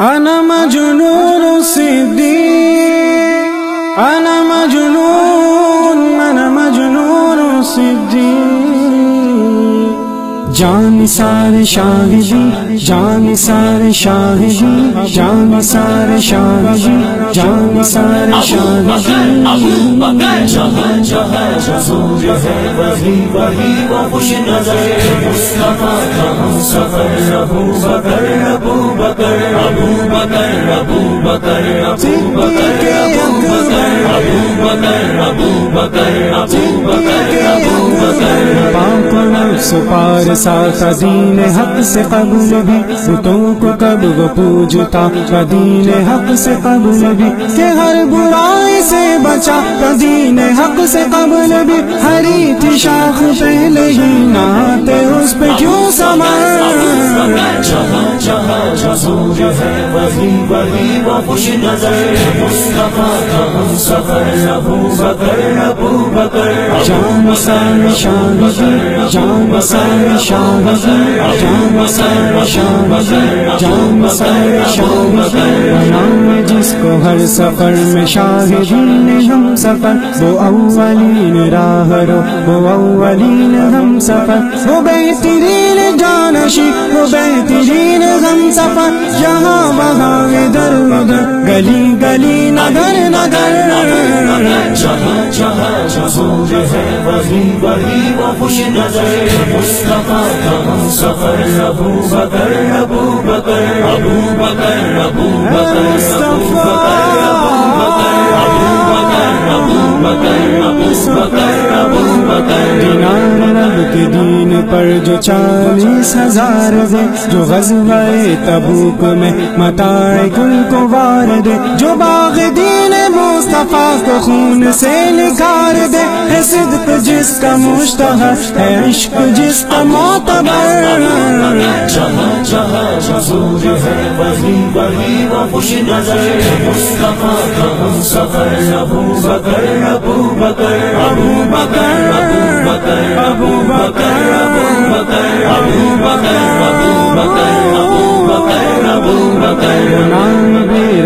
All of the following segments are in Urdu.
أنا مجنون سيدي أنا مجنون أنا مجنون سيدي جان سار شاہ جی جان سار شاہ جی جان سار شاہ جی جان سار شاہ جی ابو بکر ابو بکر سپار سات دین حق سے قبول بھی، بتوں کو کب وہ پوجتا؟ قدین حق سے قبول بھی، کہ ہر برائی سے بچا؟ قدین حق سے قبول بھی ہری کی شاخ پہلے ہی نہاتے، اس پہ کیوں سمر؟ جہاں جہاں جہاں وہی وہی وہ خوش نظر، مصطفیٰ کا ہم سفر، ابو بکر ابو بکر۔ جان نام جس کو ہر سفر میں شاہدین ہم سفر، وہ اولین راہ رو، وہ اولین ہم سفر۔ وہ بہترین جانشی وہ بہترین ہم سفر۔ جہاں وہاں ادھر ادھر گلی گلی نگر نگر۔ جہاں جہاں حضور ہے وہی وہی وہ خوش نظر۔ مصطفیٰ کا سفر ابو بکر ابو بکر ابو بکر۔ ابو بکر ابو بکر ابو بکر ابو بکر ابو بکر ابو بکر ابو بکر۔ دینار رب کے دین۔ پر جو چالیس ہزار دے، جو غزوہ تبوک میں متاع گل کو وار دے، جو باغ دین مصطفیٰ کو خون سے نکار دے۔ ہے صدق جس کا مشتہر، ہے عشق جس کا معتبر۔ جہاں جہاں حضور ہے، وہی وہی وہ خوش نظر۔ مصطفیٰ کا ہم سفر، ابو بکر ابو بکر ابو بکر۔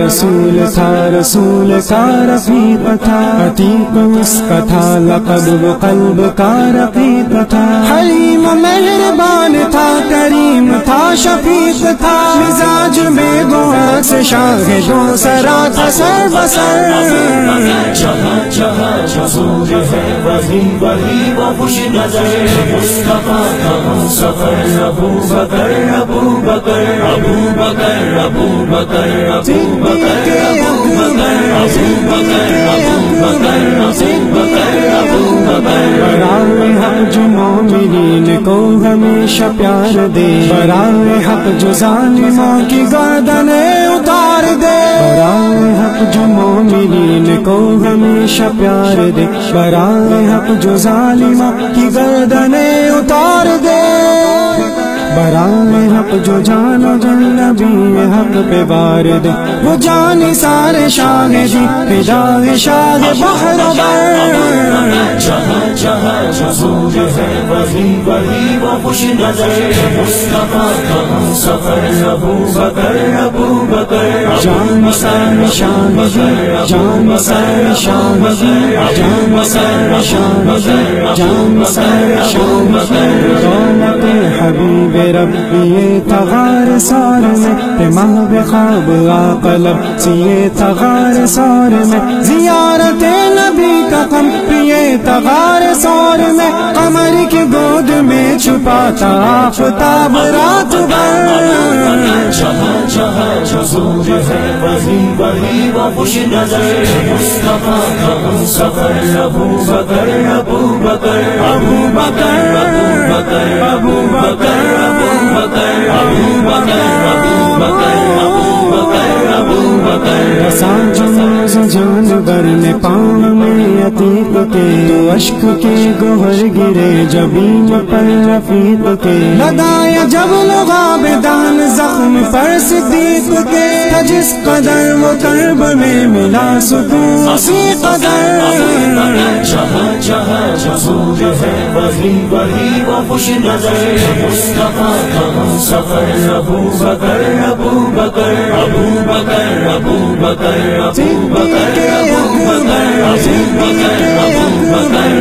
رسول تھا رسول کا رفیق تھا عتیق اس کا تھا لقب و قلب کا رفیق تھا حلیم مہربان تھا، کریم تھا، شفیق تھا، مزاج میں گوڑا سے شاہ دو سرا تھا سر بسر۔ جہاں جہاں حضور ہے وہی وہی وہ خوش نظر مصطفیٰ کا سفر ابو بکر ابو بکر ابو بکر ابو بکر ابو بکر ابو بکر ابو بکر ابو بکر ابو بکر ابو بکر برائے حق جو مومنین کو ہمیشہ پیار دے برائے حق جو ظالموں کی گردنیں برائے حق جو مومنین کو ہمیشہ پیار دے برائے حق جو ظالموں کی گردنیں اتار دے۔ برائے حق جو جان و جن نبی حق پہ بار دے۔ وہ جان سارے شاہ دی فدا شاہ بحر بر۔ جہاں جہاں حضور ہے، وہی وہی وہ خوش نظر۔ مصطفیٰ کا ہم سفر، ابو بکر، ابو جان سر شان جی، جان سر شان جی، جان سر شان جی، جان سر شان دولت حبیب ربی تغار سار میں، تمام خواب قلب سیے تغار سار میں، زیارت نبی کا کم پریے تغار سور میں، قمر کی گود میں چھپاتا آفتاب رات بھر۔ جہاں ہے، وہی وہی وہ خوش نظر مصطفیٰ کا ہم سفر، ابو بکر ابو بکر ابو بکر ابو بکر ابو بکر ابو بکر ابو بکر ابو بکر ابو بکر ابو بکر۔ سانجان جان بر میں پاؤں میں عتیق کے تو اشک کے گوہر گرے جبین پر رفیق کے۔ لگایا جب لغاب دان زخم پر صدیق کے۔ جس قدر وہ کرب میں ملا سکون۔ اسی قدر۔ جہاں جہاں جسور ہے وہی وہی وہ خوش نظر۔ مصطفیٰ کا ہم سفر ابو بکر ابو بکر ابو بکر۔ ابو بکر ابو بکر ابو بکر ابو بکر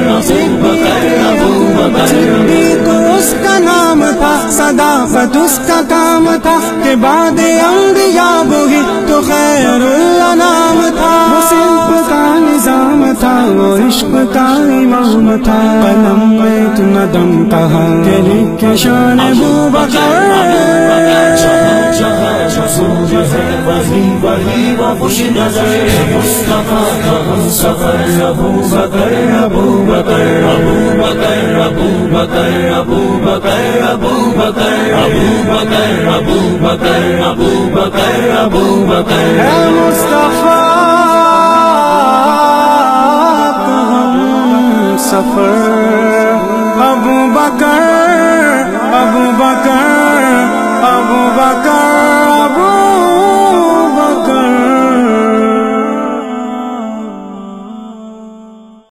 ابو بکر ابو بکر صدیق اس کا نام تھا صداقت اس کا کام تھا کہ بعد انبیاء وہی تو خیر اللہ نام تھا صرف کا وہ عشق کا امام تھا۔ قلم میں اتنا دم کہا کہ لکھ شان ابو بکر۔ وہی وہی وہ خوش نظر مصطفیٰ کا ہم سفر ابو بکر ابو بکر ابو بکر ابو بکر ابو بکر ابو بکر ابو بکر ابو بکر ابو بکر ابو بکر مصطفیٰ! The first.